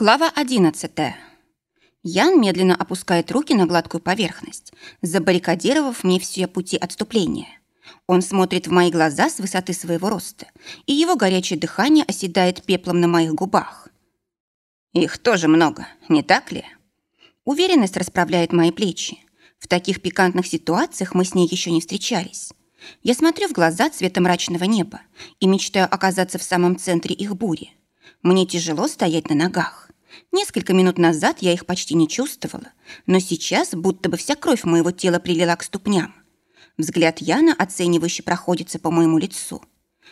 Глава 11. Ян медленно опускает руки на гладкую поверхность, забаррикадировав мне все пути отступления. Он смотрит в мои глаза с высоты своего роста, и его горячее дыхание оседает пеплом на моих губах. Их тоже много, не так ли? Уверенность расправляет мои плечи. В таких пикантных ситуациях мы с ней еще не встречались. Я смотрю в глаза цвета мрачного неба и мечтаю оказаться в самом центре их бури. Мне тяжело стоять на ногах. Несколько минут назад я их почти не чувствовала, но сейчас будто бы вся кровь моего тела прилила к ступням. Взгляд Яна оценивающе проходится по моему лицу.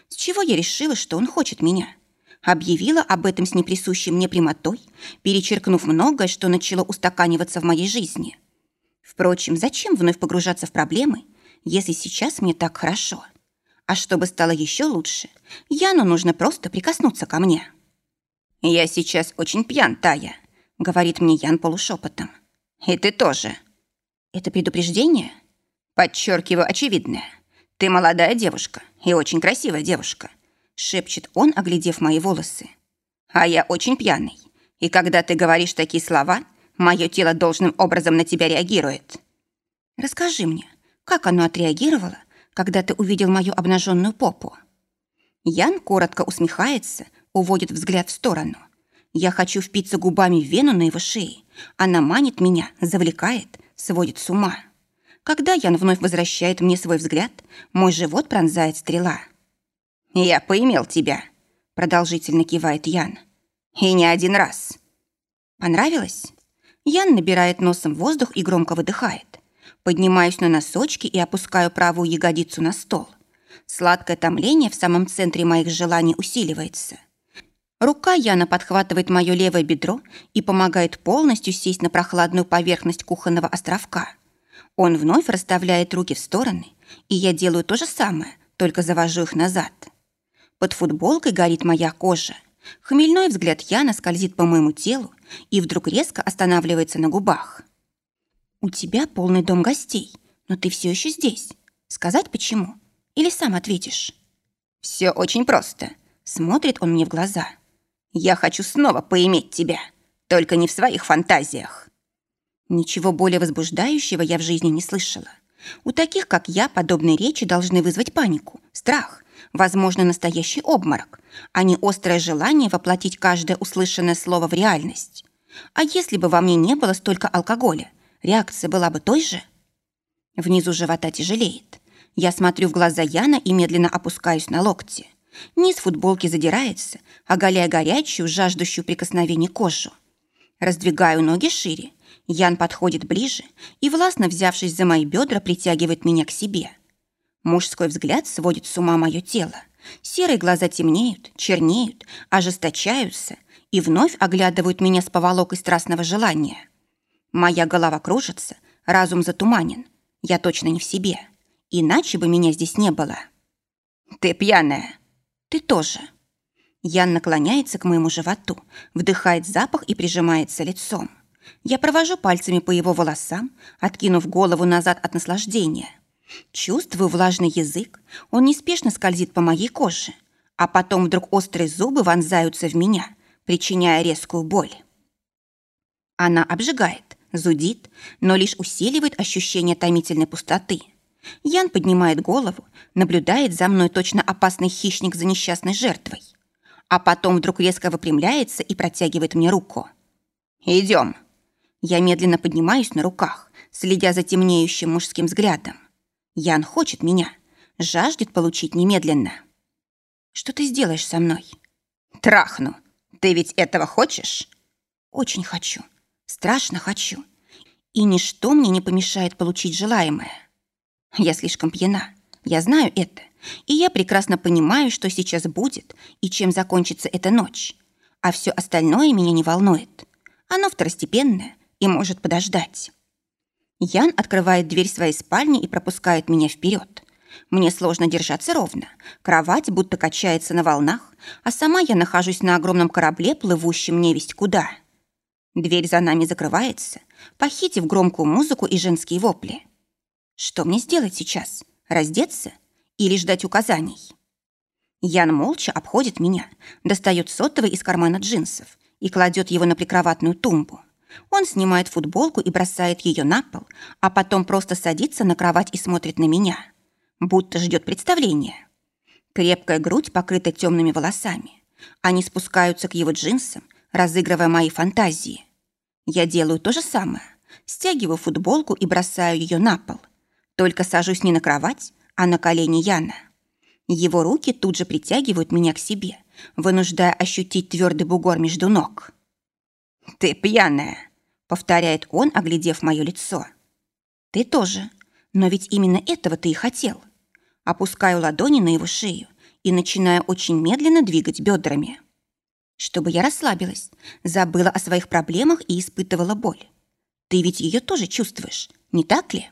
С чего я решила, что он хочет меня? Объявила об этом с неприсущей мне прямотой, перечеркнув многое, что начало устаканиваться в моей жизни. Впрочем, зачем вновь погружаться в проблемы, если сейчас мне так хорошо? А чтобы стало еще лучше, Яну нужно просто прикоснуться ко мне. «Я сейчас очень пьян, Тая», — говорит мне Ян полушепотом. «И ты тоже». «Это предупреждение?» «Подчеркиваю очевидное. Ты молодая девушка и очень красивая девушка», — шепчет он, оглядев мои волосы. «А я очень пьяный. И когда ты говоришь такие слова, мое тело должным образом на тебя реагирует». «Расскажи мне, как оно отреагировало, когда ты увидел мою обнаженную попу?» Ян коротко усмехается, уводит взгляд в сторону. Я хочу впиться губами в вену на его шее. Она манит меня, завлекает, сводит с ума. Когда Ян вновь возвращает мне свой взгляд, мой живот пронзает стрела. «Я поимел тебя», — продолжительно кивает Ян. «И не один раз». «Понравилось?» Ян набирает носом воздух и громко выдыхает. Поднимаюсь на носочки и опускаю правую ягодицу на стол. Сладкое томление в самом центре моих желаний усиливается. Рука Яна подхватывает мое левое бедро и помогает полностью сесть на прохладную поверхность кухонного островка. Он вновь расставляет руки в стороны, и я делаю то же самое, только завожу их назад. Под футболкой горит моя кожа. Хмельной взгляд Яна скользит по моему телу и вдруг резко останавливается на губах. «У тебя полный дом гостей, но ты все еще здесь. Сказать почему? Или сам ответишь?» «Все очень просто», — смотрит он мне в глаза. Я хочу снова поиметь тебя, только не в своих фантазиях. Ничего более возбуждающего я в жизни не слышала. У таких, как я, подобные речи должны вызвать панику, страх, возможно, настоящий обморок, а не острое желание воплотить каждое услышанное слово в реальность. А если бы во мне не было столько алкоголя, реакция была бы той же? Внизу живота тяжелеет. Я смотрю в глаза Яна и медленно опускаюсь на локти. Низ футболки задирается, оголяя горячую, жаждущую прикосновений кожу. Раздвигаю ноги шире. Ян подходит ближе и, властно взявшись за мои бедра, притягивает меня к себе. Мужской взгляд сводит с ума мое тело. Серые глаза темнеют, чернеют, ожесточаются и вновь оглядывают меня с поволокой страстного желания. Моя голова кружится, разум затуманен. Я точно не в себе. Иначе бы меня здесь не было. «Ты пьяная!» Ты тоже. Ян наклоняется к моему животу, вдыхает запах и прижимается лицом. Я провожу пальцами по его волосам, откинув голову назад от наслаждения. Чувствую влажный язык, он неспешно скользит по моей коже, а потом вдруг острые зубы вонзаются в меня, причиняя резкую боль. Она обжигает, зудит, но лишь усиливает ощущение томительной пустоты – Ян поднимает голову, наблюдает за мной точно опасный хищник за несчастной жертвой. А потом вдруг резко выпрямляется и протягивает мне руку. «Идем». Я медленно поднимаюсь на руках, следя за темнеющим мужским взглядом. Ян хочет меня, жаждет получить немедленно. «Что ты сделаешь со мной?» «Трахну. Ты ведь этого хочешь?» «Очень хочу. Страшно хочу. И ничто мне не помешает получить желаемое». Я слишком пьяна. Я знаю это. И я прекрасно понимаю, что сейчас будет и чем закончится эта ночь. А все остальное меня не волнует. Оно второстепенное и может подождать. Ян открывает дверь своей спальни и пропускает меня вперед. Мне сложно держаться ровно. Кровать будто качается на волнах, а сама я нахожусь на огромном корабле, плывущем невесть куда. Дверь за нами закрывается, похитив громкую музыку и женские вопли. Что мне сделать сейчас? Раздеться или ждать указаний? Ян молча обходит меня, достает сотовый из кармана джинсов и кладет его на прикроватную тумбу. Он снимает футболку и бросает ее на пол, а потом просто садится на кровать и смотрит на меня, будто ждет представления. Крепкая грудь покрыта темными волосами. Они спускаются к его джинсам, разыгрывая мои фантазии. Я делаю то же самое. Стягиваю футболку и бросаю ее на пол. Только сажусь не на кровать, а на колени Яна. Его руки тут же притягивают меня к себе, вынуждая ощутить твердый бугор между ног. «Ты пьяная», — повторяет он, оглядев мое лицо. «Ты тоже. Но ведь именно этого ты и хотел». Опускаю ладони на его шею и начинаю очень медленно двигать бедрами. Чтобы я расслабилась, забыла о своих проблемах и испытывала боль. Ты ведь ее тоже чувствуешь, не так ли?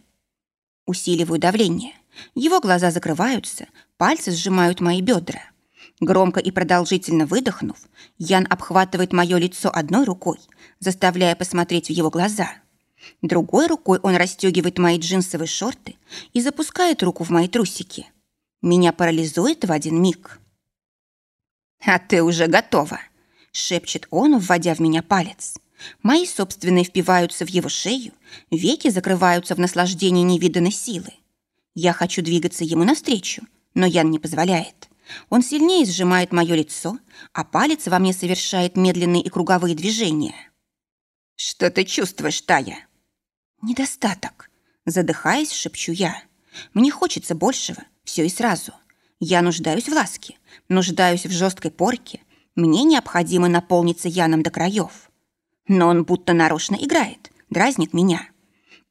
Усиливаю давление. Его глаза закрываются, пальцы сжимают мои бедра. Громко и продолжительно выдохнув, Ян обхватывает мое лицо одной рукой, заставляя посмотреть в его глаза. Другой рукой он расстегивает мои джинсовые шорты и запускает руку в мои трусики. Меня парализует в один миг. «А ты уже готова!» — шепчет он, вводя в меня палец. Мои собственные впиваются в его шею, веки закрываются в наслаждении невиданной силы. Я хочу двигаться ему навстречу, но Ян не позволяет. Он сильнее сжимает мое лицо, а палец во мне совершает медленные и круговые движения. «Что ты чувствуешь, Тая?» «Недостаток», — задыхаясь, шепчу я. «Мне хочется большего, все и сразу. Я нуждаюсь в ласке, нуждаюсь в жесткой порке. Мне необходимо наполниться Яном до краев. Но он будто нарочно играет, дразнит меня.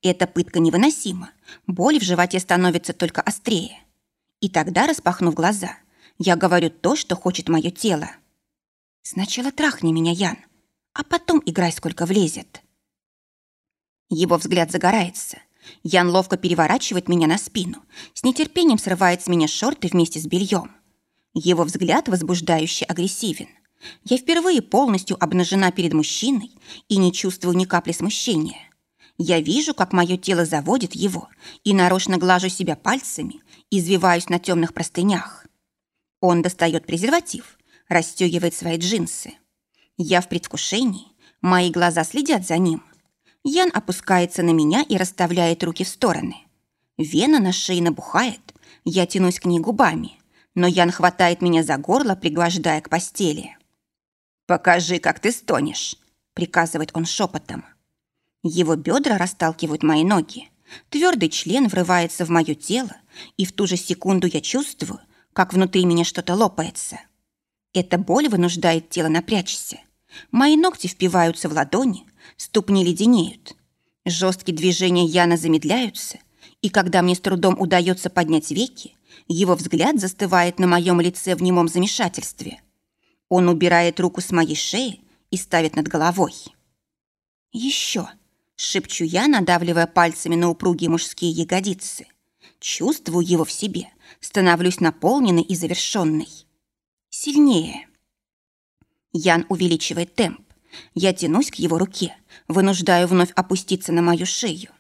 Эта пытка невыносима. Боль в животе становится только острее. И тогда, распахнув глаза, я говорю то, что хочет мое тело. Сначала трахни меня, Ян, а потом играй, сколько влезет. Его взгляд загорается. Ян ловко переворачивает меня на спину, с нетерпением срывает с меня шорты вместе с бельем. Его взгляд возбуждающе агрессивен. Я впервые полностью обнажена перед мужчиной и не чувствую ни капли смущения. Я вижу, как мое тело заводит его, и нарочно глажу себя пальцами, извиваюсь на темных простынях. Он достает презерватив, расстегивает свои джинсы. Я в предвкушении, мои глаза следят за ним. Ян опускается на меня и расставляет руки в стороны. Вена на шее набухает, я тянусь к ней губами, но Ян хватает меня за горло, пригвождая к постели. «Покажи, как ты стонешь», — приказывает он шепотом. Его бедра расталкивают мои ноги. Твердый член врывается в мое тело, и в ту же секунду я чувствую, как внутри меня что-то лопается. Эта боль вынуждает тело напрячься. Мои ногти впиваются в ладони, ступни леденеют. Жесткие движения Яна замедляются, и когда мне с трудом удается поднять веки, его взгляд застывает на моем лице в немом замешательстве. Он убирает руку с моей шеи и ставит над головой. «Еще!» — шепчу я, надавливая пальцами на упругие мужские ягодицы. Чувствую его в себе, становлюсь наполненной и завершенной. Сильнее. Ян увеличивает темп. Я тянусь к его руке, вынуждаю вновь опуститься на мою шею.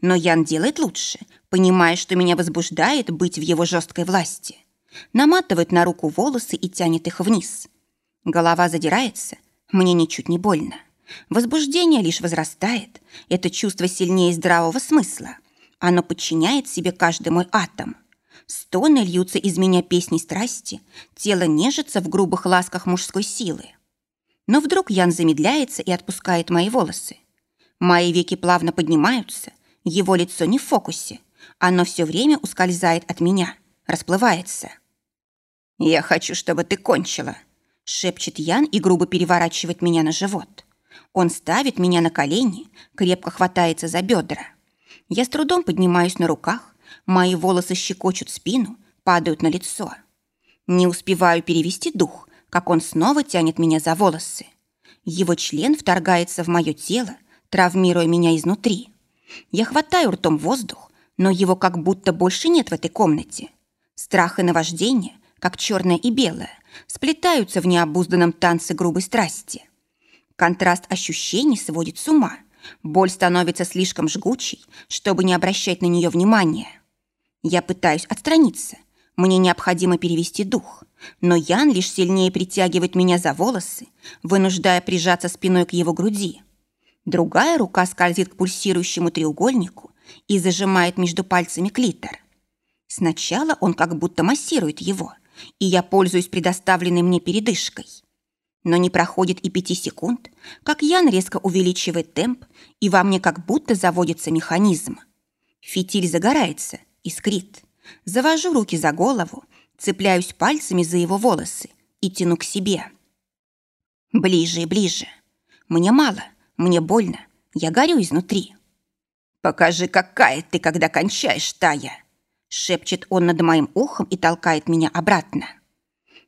Но Ян делает лучше, понимая, что меня возбуждает быть в его жесткой власти. Наматывает на руку волосы и тянет их вниз. Голова задирается, мне ничуть не больно. Возбуждение лишь возрастает, это чувство сильнее здравого смысла. Оно подчиняет себе каждый мой атом. Стоны льются из меня песни страсти, тело нежится в грубых ласках мужской силы. Но вдруг Ян замедляется и отпускает мои волосы. Мои веки плавно поднимаются, его лицо не в фокусе. Оно все время ускользает от меня, расплывается. «Я хочу, чтобы ты кончила», — шепчет Ян и грубо переворачивает меня на живот. Он ставит меня на колени, крепко хватается за бедра. Я с трудом поднимаюсь на руках, мои волосы щекочут спину, падают на лицо. Не успеваю перевести дух, как он снова тянет меня за волосы. Его член вторгается в мое тело, травмируя меня изнутри. Я хватаю ртом воздух, но его как будто больше нет в этой комнате. Страх и наваждение, как черное и белое, сплетаются в необузданном танце грубой страсти. Контраст ощущений сводит с ума. Боль становится слишком жгучей, чтобы не обращать на нее внимания. Я пытаюсь отстраниться. Мне необходимо перевести дух, но Ян лишь сильнее притягивает меня за волосы, вынуждая прижаться спиной к его груди. Другая рука скользит к пульсирующему треугольнику и зажимает между пальцами клитор. Сначала он как будто массирует его, и я пользуюсь предоставленной мне передышкой. Но не проходит и пяти секунд, как Ян резко увеличивает темп, и во мне как будто заводится механизм. Фитиль загорается, искрит. Завожу руки за голову, цепляюсь пальцами за его волосы и тяну к себе. Ближе и ближе. Мне мало, мне больно, я горю изнутри. «Покажи, какая ты, когда кончаешь, Тая!» Шепчет он над моим ухом и толкает меня обратно.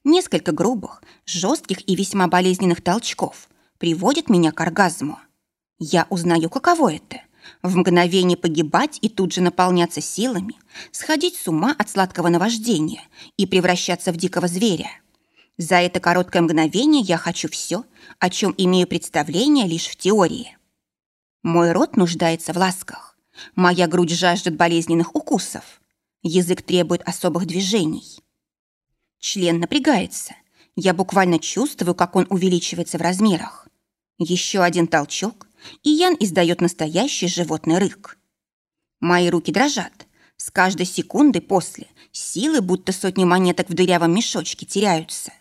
Несколько грубых, жестких и весьма болезненных толчков приводят меня к оргазму. Я узнаю, каково это в мгновение погибать и тут же наполняться силами, сходить с ума от сладкого наваждения и превращаться в дикого зверя. За это короткое мгновение я хочу все, о чем имею представление лишь в теории. Мой рот нуждается в ласках. Моя грудь жаждет болезненных укусов. Язык требует особых движений. Член напрягается. Я буквально чувствую, как он увеличивается в размерах. Еще один толчок, и Ян издает настоящий животный рык. Мои руки дрожат. С каждой секунды после силы, будто сотни монеток в дырявом мешочке, теряются.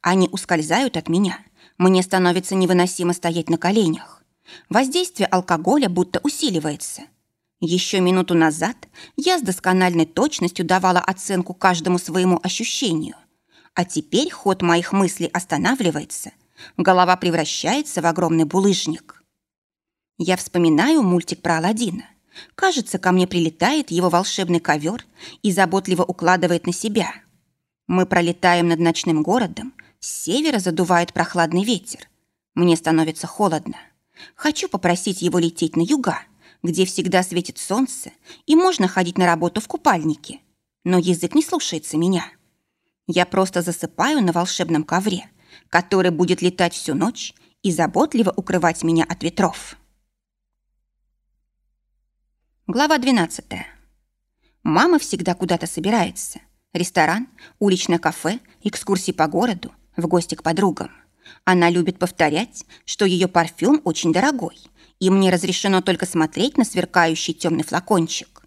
Они ускользают от меня. Мне становится невыносимо стоять на коленях. Воздействие алкоголя будто усиливается. Еще минуту назад я с доскональной точностью давала оценку каждому своему ощущению. А теперь ход моих мыслей останавливается. Голова превращается в огромный булыжник. Я вспоминаю мультик про Аладдина. Кажется, ко мне прилетает его волшебный ковер и заботливо укладывает на себя. Мы пролетаем над ночным городом, с севера задувает прохладный ветер. Мне становится холодно. Хочу попросить его лететь на юга, где всегда светит солнце и можно ходить на работу в купальнике. Но язык не слушается меня. Я просто засыпаю на волшебном ковре, который будет летать всю ночь и заботливо укрывать меня от ветров. Глава 12. Мама всегда куда-то собирается. Ресторан, уличное кафе, экскурсии по городу, в гости к подругам. Она любит повторять, что ее парфюм очень дорогой, и мне разрешено только смотреть на сверкающий темный флакончик.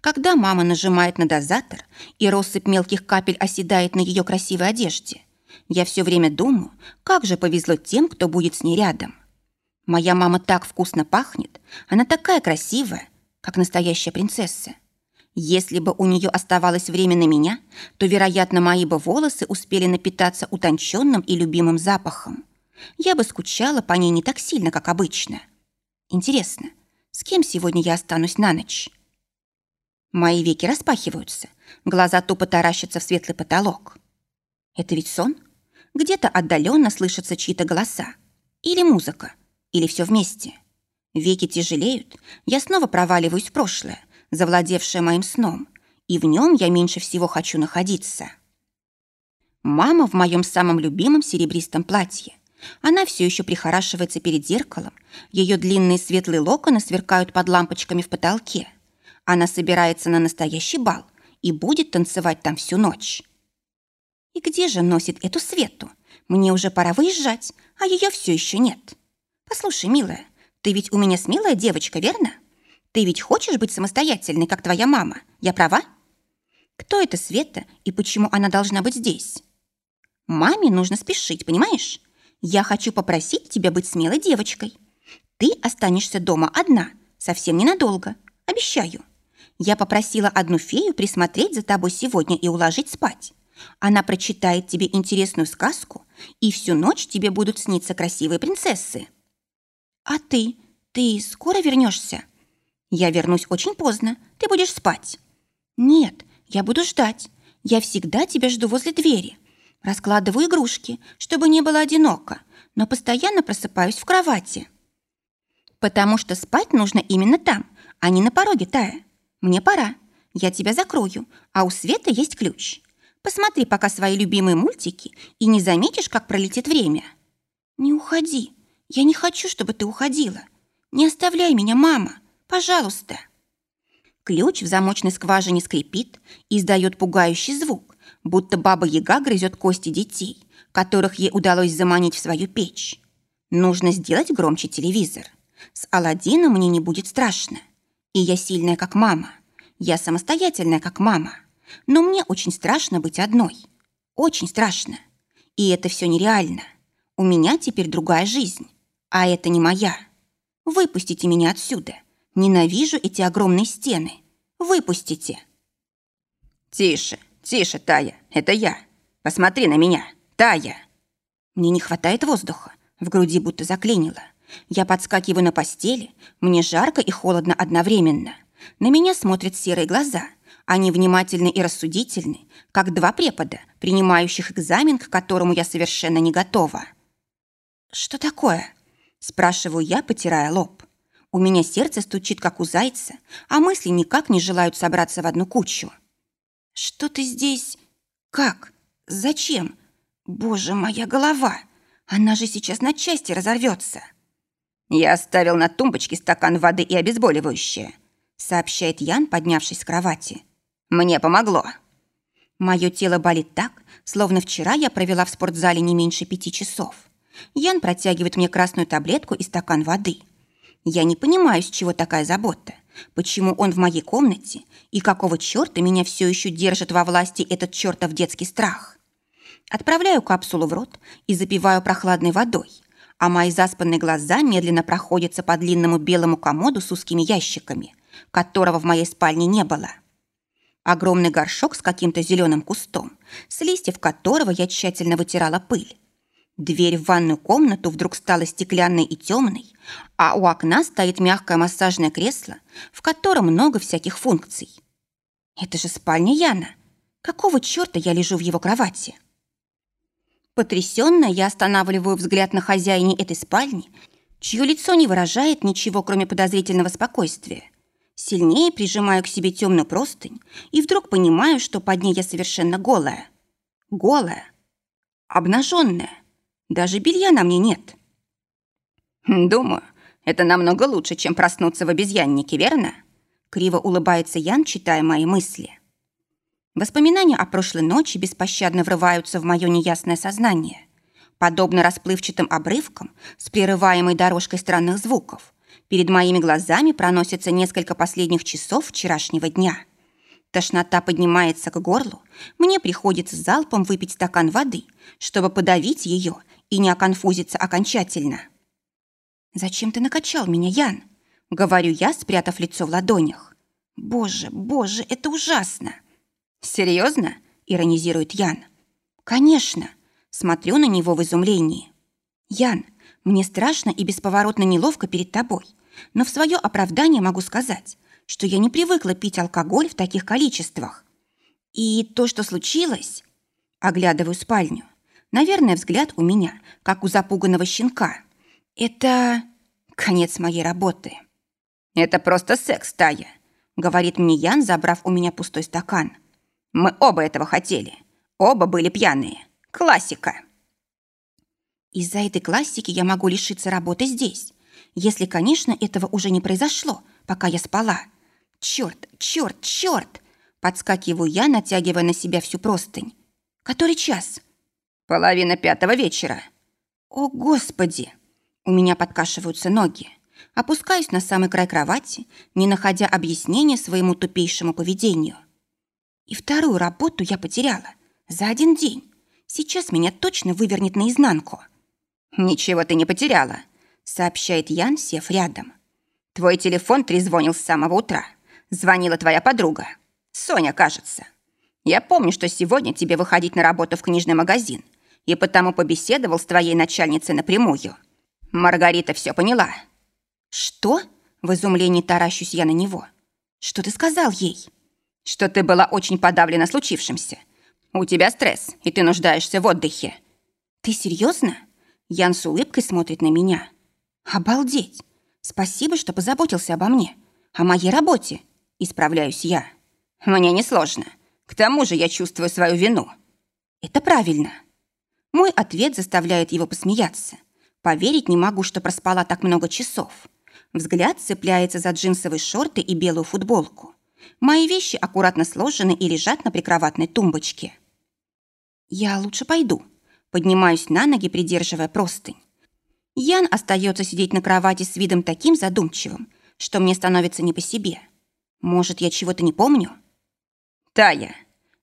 Когда мама нажимает на дозатор, и россыпь мелких капель оседает на ее красивой одежде, я все время думаю, как же повезло тем, кто будет с ней рядом. Моя мама так вкусно пахнет, она такая красивая, как настоящая принцесса. Если бы у нее оставалось время на меня, то, вероятно, мои бы волосы успели напитаться утонченным и любимым запахом. Я бы скучала по ней не так сильно, как обычно. Интересно, с кем сегодня я останусь на ночь? Мои веки распахиваются, глаза тупо таращатся в светлый потолок. Это ведь сон? Где-то отдаленно слышатся чьи-то голоса. Или музыка, или все вместе. Веки тяжелеют, я снова проваливаюсь в прошлое, завладевшее моим сном, и в нем я меньше всего хочу находиться. Мама в моем самом любимом серебристом платье. Она все еще прихорашивается перед зеркалом, ее длинные светлые локоны сверкают под лампочками в потолке. Она собирается на настоящий бал и будет танцевать там всю ночь. И где же носит эту Свету? Мне уже пора выезжать, а ее все еще нет. Послушай, милая, ты ведь у меня смелая девочка, верно? Ты ведь хочешь быть самостоятельной, как твоя мама? Я права? Кто это Света и почему она должна быть здесь? Маме нужно спешить, понимаешь? Я хочу попросить тебя быть смелой девочкой. Ты останешься дома одна, совсем ненадолго. Обещаю. Я попросила одну фею присмотреть за тобой сегодня и уложить спать. Она прочитает тебе интересную сказку, и всю ночь тебе будут сниться красивые принцессы. «А ты? Ты скоро вернешься?» «Я вернусь очень поздно. Ты будешь спать». «Нет, я буду ждать. Я всегда тебя жду возле двери. Раскладываю игрушки, чтобы не было одиноко, но постоянно просыпаюсь в кровати». «Потому что спать нужно именно там, а не на пороге, Тая. Мне пора. Я тебя закрою, а у Света есть ключ. Посмотри пока свои любимые мультики и не заметишь, как пролетит время». «Не уходи», я не хочу, чтобы ты уходила. Не оставляй меня, мама. Пожалуйста. Ключ в замочной скважине скрипит и издает пугающий звук, будто баба-яга грызет кости детей, которых ей удалось заманить в свою печь. Нужно сделать громче телевизор. С Аладдином мне не будет страшно. И я сильная, как мама. Я самостоятельная, как мама. Но мне очень страшно быть одной. Очень страшно. И это все нереально. У меня теперь другая жизнь. А это не моя. Выпустите меня отсюда. Ненавижу эти огромные стены. Выпустите. Тише, тише, Тая. Это я. Посмотри на меня. Тая. Мне не хватает воздуха. В груди будто заклинило. Я подскакиваю на постели. Мне жарко и холодно одновременно. На меня смотрят серые глаза. Они внимательны и рассудительны, как два препода, принимающих экзамен, к которому я совершенно не готова. «Что такое?» – спрашиваю я, потирая лоб. У меня сердце стучит, как у зайца, а мысли никак не желают собраться в одну кучу. «Что ты здесь? Как? Зачем? Боже, моя голова! Она же сейчас на части разорвется!» «Я оставил на тумбочке стакан воды и обезболивающее», сообщает Ян, поднявшись с кровати. «Мне помогло». Мое тело болит так, словно вчера я провела в спортзале не меньше пяти часов. Ян протягивает мне красную таблетку и стакан воды. Я не понимаю, с чего такая забота. Почему он в моей комнате и какого черта меня все еще держит во власти этот чертов детский страх? Отправляю капсулу в рот и запиваю прохладной водой а мои заспанные глаза медленно проходятся по длинному белому комоду с узкими ящиками, которого в моей спальне не было. Огромный горшок с каким-то зеленым кустом, с листьев которого я тщательно вытирала пыль. Дверь в ванную комнату вдруг стала стеклянной и темной, а у окна стоит мягкое массажное кресло, в котором много всяких функций. Это же спальня Яна. Какого черта я лежу в его кровати? Потрясённая, я останавливаю взгляд на хозяине этой спальни, чье лицо не выражает ничего, кроме подозрительного спокойствия. Сильнее прижимаю к себе темную простынь и вдруг понимаю, что под ней я совершенно голая. Голая. Обнаженная. Даже белья на мне нет. «Думаю, это намного лучше, чем проснуться в обезьяннике, верно?» Криво улыбается Ян, читая мои мысли. Воспоминания о прошлой ночи беспощадно врываются в мое неясное сознание. Подобно расплывчатым обрывкам с прерываемой дорожкой странных звуков, перед моими глазами проносится несколько последних часов вчерашнего дня. Тошнота поднимается к горлу, мне приходится залпом выпить стакан воды, чтобы подавить ее и не оконфузиться окончательно. «Зачем ты накачал меня, Ян?» — говорю я, спрятав лицо в ладонях. «Боже, боже, это ужасно!» «Серьезно?» – иронизирует Ян. «Конечно!» – смотрю на него в изумлении. «Ян, мне страшно и бесповоротно неловко перед тобой, но в свое оправдание могу сказать, что я не привыкла пить алкоголь в таких количествах. И то, что случилось...» Оглядываю спальню. Наверное, взгляд у меня, как у запуганного щенка. Это конец моей работы. «Это просто секс, Тая», — говорит мне Ян, забрав у меня пустой стакан. Мы оба этого хотели. Оба были пьяные. Классика. Из-за этой классики я могу лишиться работы здесь. Если, конечно, этого уже не произошло, пока я спала. Черт, черт, черт! Подскакиваю я, натягивая на себя всю простынь. Который час? Половина пятого вечера. О, Господи! У меня подкашиваются ноги. Опускаюсь на самый край кровати, не находя объяснения своему тупейшему поведению. И вторую работу я потеряла. За один день. Сейчас меня точно вывернет наизнанку. «Ничего ты не потеряла», — сообщает Ян, сев рядом. «Твой телефон трезвонил с самого утра. Звонила твоя подруга. Соня, кажется. Я помню, что сегодня тебе выходить на работу в книжный магазин, и потому побеседовал с твоей начальницей напрямую. Маргарита все поняла». «Что?» — в изумлении таращусь я на него. «Что ты сказал ей?» что ты была очень подавлена случившимся. У тебя стресс, и ты нуждаешься в отдыхе». «Ты серьезно? Ян с улыбкой смотрит на меня. «Обалдеть! Спасибо, что позаботился обо мне. О моей работе. Исправляюсь я. Мне несложно. К тому же я чувствую свою вину». «Это правильно». Мой ответ заставляет его посмеяться. Поверить не могу, что проспала так много часов. Взгляд цепляется за джинсовые шорты и белую футболку. Мои вещи аккуратно сложены и лежат на прикроватной тумбочке. Я лучше пойду. Поднимаюсь на ноги, придерживая простынь. Ян остается сидеть на кровати с видом таким задумчивым, что мне становится не по себе. Может, я чего-то не помню? Тая,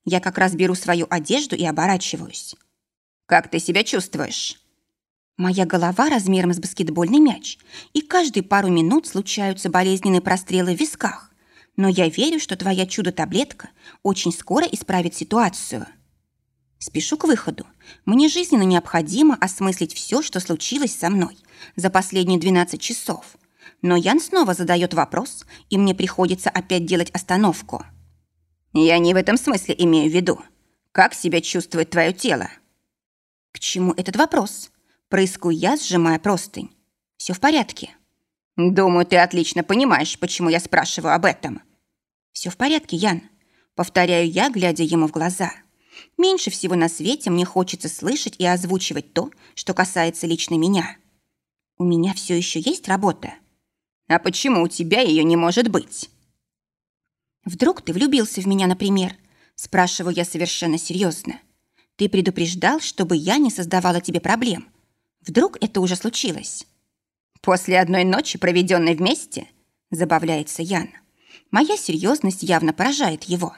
я как раз беру свою одежду и оборачиваюсь. Как ты себя чувствуешь? Моя голова размером с баскетбольный мяч, и каждые пару минут случаются болезненные прострелы в висках. Но я верю, что твоя чудо-таблетка очень скоро исправит ситуацию. Спешу к выходу. Мне жизненно необходимо осмыслить все, что случилось со мной за последние 12 часов. Но Ян снова задает вопрос, и мне приходится опять делать остановку. Я не в этом смысле имею в виду. Как себя чувствует твое тело? К чему этот вопрос? Проискую я, сжимая простынь. Все в порядке. Думаю, ты отлично понимаешь, почему я спрашиваю об этом. Все в порядке, Ян. Повторяю я, глядя ему в глаза. Меньше всего на свете мне хочется слышать и озвучивать то, что касается лично меня. У меня все еще есть работа. А почему у тебя ее не может быть? Вдруг ты влюбился в меня, например? Спрашиваю я совершенно серьезно. Ты предупреждал, чтобы я не создавала тебе проблем. Вдруг это уже случилось? После одной ночи, проведенной вместе, забавляется Ян. Моя серьезность явно поражает его.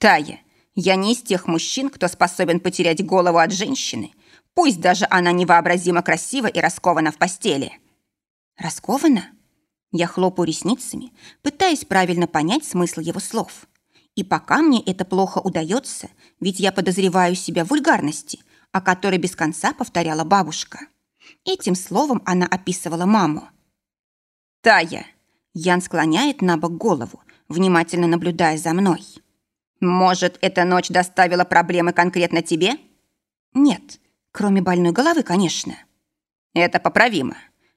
Тая, я не из тех мужчин, кто способен потерять голову от женщины, пусть даже она невообразимо красива и раскована в постели. Раскована? Я хлопаю ресницами, пытаясь правильно понять смысл его слов. И пока мне это плохо удается, ведь я подозреваю себя в вульгарности, о которой без конца повторяла бабушка. Этим словом она описывала маму. «Тая!» Ян склоняет на бок голову, внимательно наблюдая за мной. Может, эта ночь доставила проблемы конкретно тебе? Нет, кроме больной головы, конечно. Это поправимо.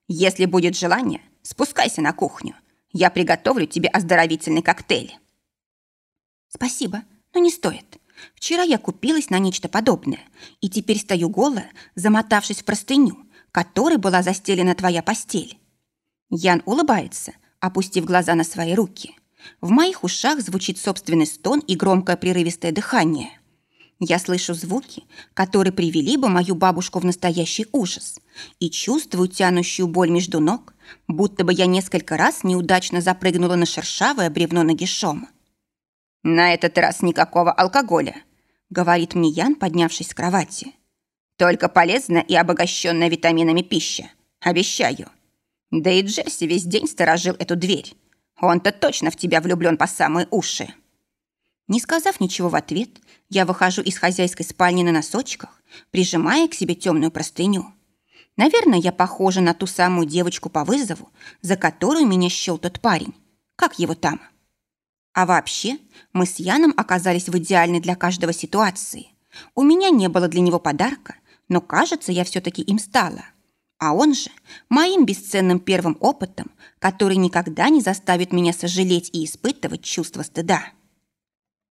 Если будет желание, спускайся на кухню. Я приготовлю тебе оздоровительный коктейль. Спасибо, но не стоит. Вчера я купилась на нечто подобное, и теперь стою голая, замотавшись в простыню, которой была застелена твоя постель. Ян улыбается, опустив глаза на свои руки. В моих ушах звучит собственный стон и громкое прерывистое дыхание. Я слышу звуки, которые привели бы мою бабушку в настоящий ужас, и чувствую тянущую боль между ног, будто бы я несколько раз неудачно запрыгнула на шершавое бревно нагишом. «На этот раз никакого алкоголя», — говорит мне Ян, поднявшись с кровати. «Только полезная и обогащенная витаминами пища. Обещаю. Да и Джерси весь день сторожил эту дверь. Он-то точно в тебя влюблен по самые уши». Не сказав ничего в ответ, я выхожу из хозяйской спальни на носочках, прижимая к себе темную простыню. Наверное, я похожа на ту самую девочку по вызову, за которую меня счел тот парень. Как его там? А вообще, мы с Яном оказались в идеальной для каждого ситуации. У меня не было для него подарка, но, кажется, я все-таки им стала а он же моим бесценным первым опытом, который никогда не заставит меня сожалеть и испытывать чувство стыда.